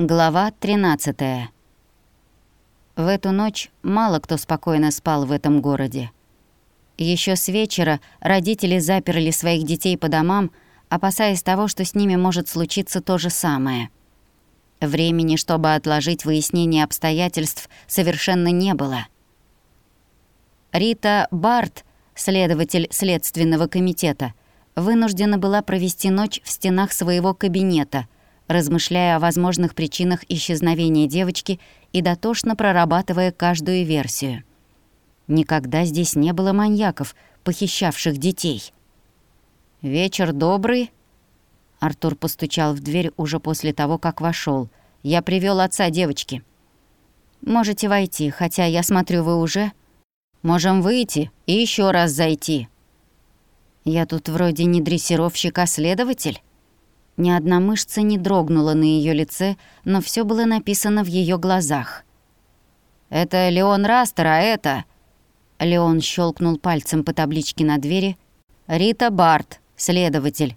Глава 13. В эту ночь мало кто спокойно спал в этом городе. Еще с вечера родители заперли своих детей по домам, опасаясь того, что с ними может случиться то же самое. Времени, чтобы отложить выяснение обстоятельств, совершенно не было. Рита Барт, следователь Следственного комитета, вынуждена была провести ночь в стенах своего кабинета – размышляя о возможных причинах исчезновения девочки и дотошно прорабатывая каждую версию. Никогда здесь не было маньяков, похищавших детей. «Вечер добрый», — Артур постучал в дверь уже после того, как вошел. «Я привел отца девочки». «Можете войти, хотя я смотрю, вы уже...» «Можем выйти и еще раз зайти». «Я тут вроде не дрессировщик, а следователь». Ни одна мышца не дрогнула на ее лице, но все было написано в ее глазах. «Это Леон Растер, а это...» Леон щелкнул пальцем по табличке на двери. «Рита Барт, следователь».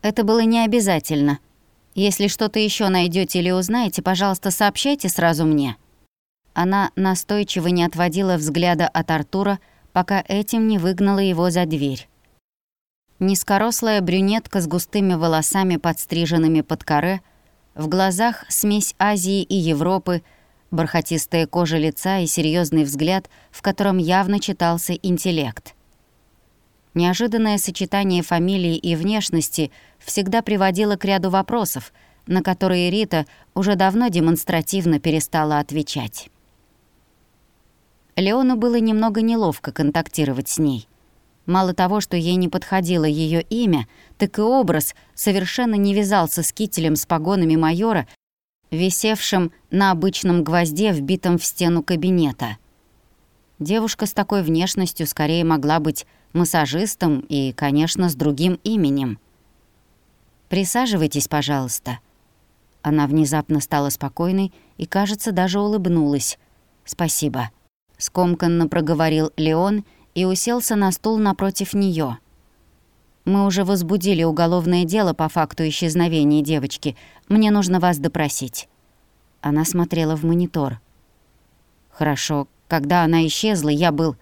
Это было не обязательно. Если что-то еще найдете или узнаете, пожалуйста, сообщайте сразу мне. Она настойчиво не отводила взгляда от Артура, пока этим не выгнала его за дверь. Низкорослая брюнетка с густыми волосами, подстриженными под коре, в глазах смесь Азии и Европы, бархатистая кожа лица и серьезный взгляд, в котором явно читался интеллект. Неожиданное сочетание фамилии и внешности всегда приводило к ряду вопросов, на которые Рита уже давно демонстративно перестала отвечать. Леону было немного неловко контактировать с ней — Мало того, что ей не подходило ее имя, так и образ совершенно не вязался с кителем с погонами майора, висевшим на обычном гвозде, вбитом в стену кабинета. Девушка с такой внешностью скорее могла быть массажистом и, конечно, с другим именем. «Присаживайтесь, пожалуйста». Она внезапно стала спокойной и, кажется, даже улыбнулась. «Спасибо», — скомканно проговорил Леон и уселся на стул напротив нее. «Мы уже возбудили уголовное дело по факту исчезновения девочки. Мне нужно вас допросить». Она смотрела в монитор. «Хорошо, когда она исчезла, я был...»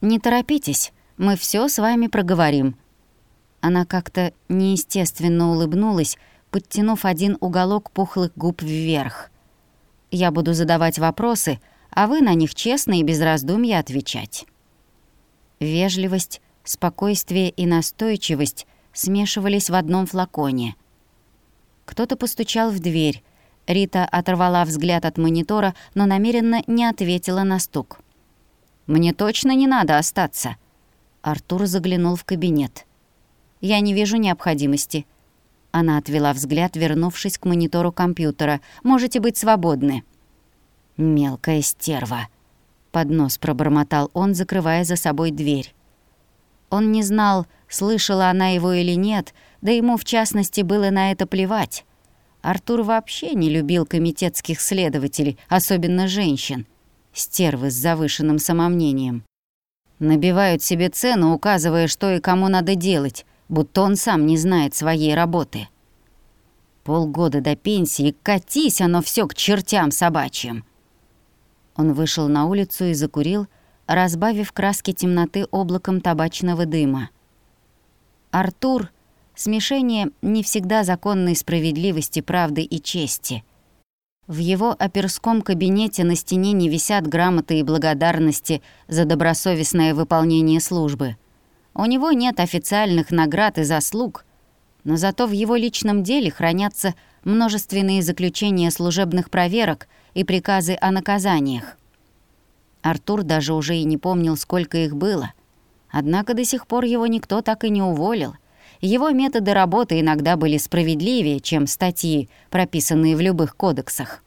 «Не торопитесь, мы все с вами проговорим». Она как-то неестественно улыбнулась, подтянув один уголок пухлых губ вверх. «Я буду задавать вопросы, а вы на них честно и без раздумья отвечать». Вежливость, спокойствие и настойчивость смешивались в одном флаконе. Кто-то постучал в дверь. Рита оторвала взгляд от монитора, но намеренно не ответила на стук. «Мне точно не надо остаться». Артур заглянул в кабинет. «Я не вижу необходимости». Она отвела взгляд, вернувшись к монитору компьютера. «Можете быть свободны». «Мелкая стерва», под нос пробормотал он, закрывая за собой дверь. Он не знал, слышала она его или нет, да ему в частности было на это плевать. Артур вообще не любил комитетских следователей, особенно женщин. Стервы с завышенным самомнением. Набивают себе цену, указывая, что и кому надо делать, будто он сам не знает своей работы. Полгода до пенсии, катись оно все к чертям собачьим. Он вышел на улицу и закурил, разбавив краски темноты облаком табачного дыма. Артур — смешение не всегда законной справедливости, правды и чести. В его оперском кабинете на стене не висят грамоты и благодарности за добросовестное выполнение службы. У него нет официальных наград и заслуг, но зато в его личном деле хранятся множественные заключения служебных проверок и приказы о наказаниях. Артур даже уже и не помнил, сколько их было. Однако до сих пор его никто так и не уволил. Его методы работы иногда были справедливее, чем статьи, прописанные в любых кодексах.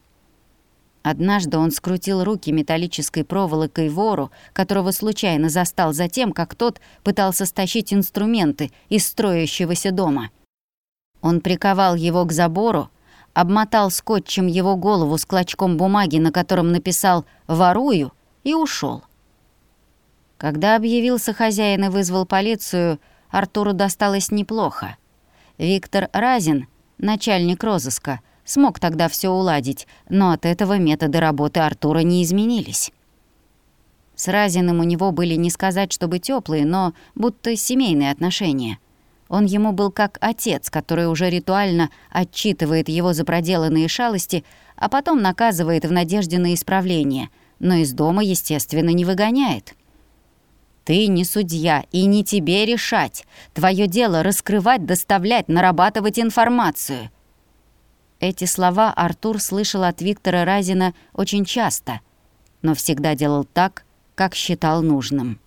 Однажды он скрутил руки металлической проволокой вору, которого случайно застал за тем, как тот пытался стащить инструменты из строящегося дома — он приковал его к забору, обмотал скотчем его голову с клочком бумаги, на котором написал «ворую», и ушел. Когда объявился хозяин и вызвал полицию, Артуру досталось неплохо. Виктор Разин, начальник розыска, смог тогда все уладить, но от этого методы работы Артура не изменились. С Разиным у него были не сказать, чтобы теплые, но будто семейные отношения. Он ему был как отец, который уже ритуально отчитывает его за проделанные шалости, а потом наказывает в надежде на исправление, но из дома, естественно, не выгоняет. «Ты не судья, и не тебе решать. Твое дело — раскрывать, доставлять, нарабатывать информацию». Эти слова Артур слышал от Виктора Разина очень часто, но всегда делал так, как считал нужным.